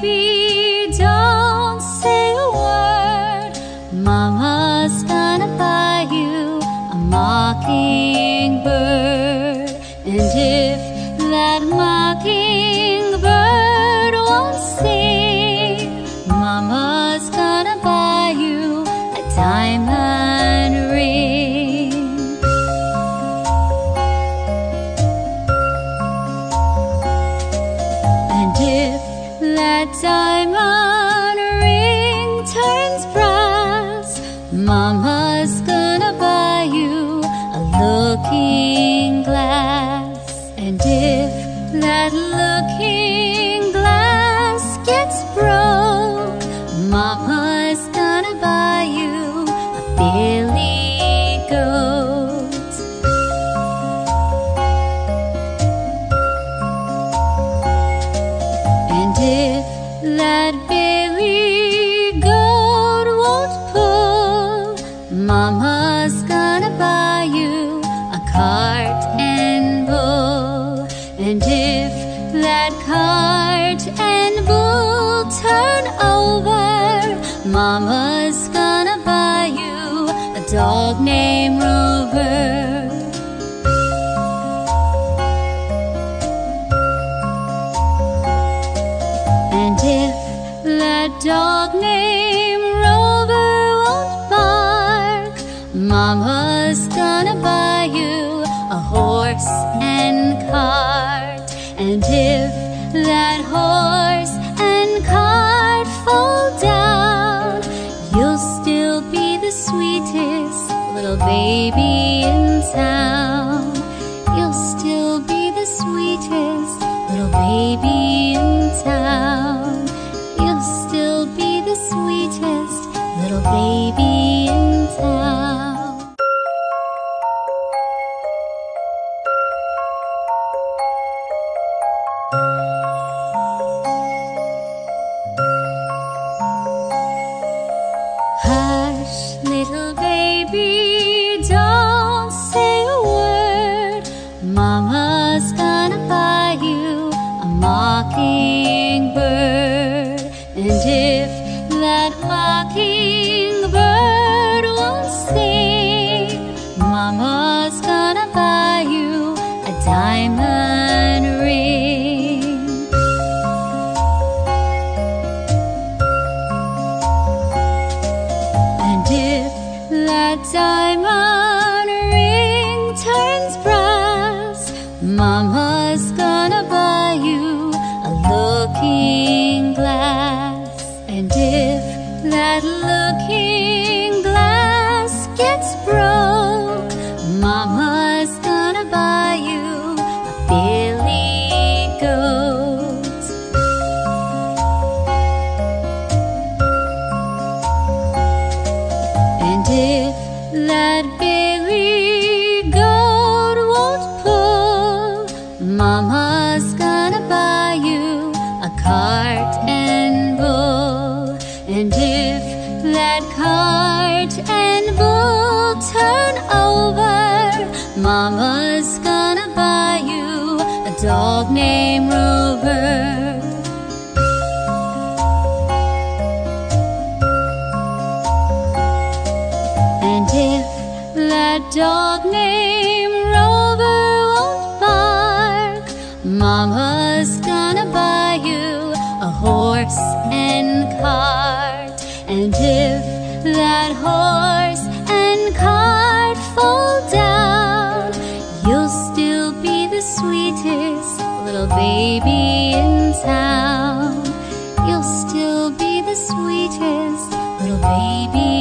baby, don't say a word. Mama's gonna buy you a mockingbird. And if that mockingbird that time on ring turns brass, Mama's gonna buy you a looking glass. And if that looking glass gets broke, Mama's gonna buy Mama's gonna buy you a cart and bull. And if that cart and bull turn over, Mama's gonna buy you a dog named Rover. And if that dog named that horse and cart fall down, you'll still be the sweetest little baby in town. You'll still be the sweetest little baby in town. You'll still be the sweetest little baby baby, that diamond that billy goat won't pull, Mama's gonna buy you a cart and bull. And if that cart and bull turn over, Mama's gonna buy you a dog named Rover. Dog named Rover won't bark, Mama's gonna buy you a horse and cart. And if that horse and cart fall down, you'll still be the sweetest little baby in town. You'll still be the sweetest little baby